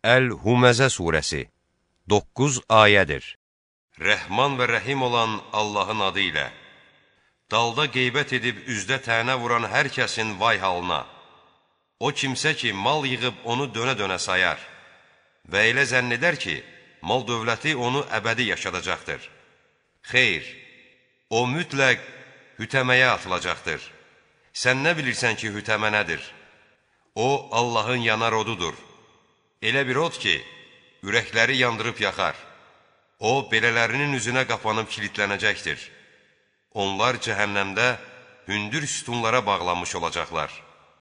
Əl-Huməzə surəsi 9 ayədir. Rəhman və rəhim olan Allahın adı ilə Dalda qeybət edib üzdə tənə vuran hər kəsin vay halına O kimsə ki, mal yığıb onu dönə-dönə sayar və elə zənn edər ki, mal dövləti onu əbədi yaşadacaqdır. Xeyr, o mütləq hütəməyə atılacaqdır. Sən nə bilirsən ki, hütəmə nədir? O, Allahın yanar odudur. Elə bir od ki, ürəkləri yandırıb yaxar. O, belələrinin üzünə qapanıb kilitlənəcəkdir. Onlar cəhənnəmdə hündür sütunlara bağlanmış olacaqlar.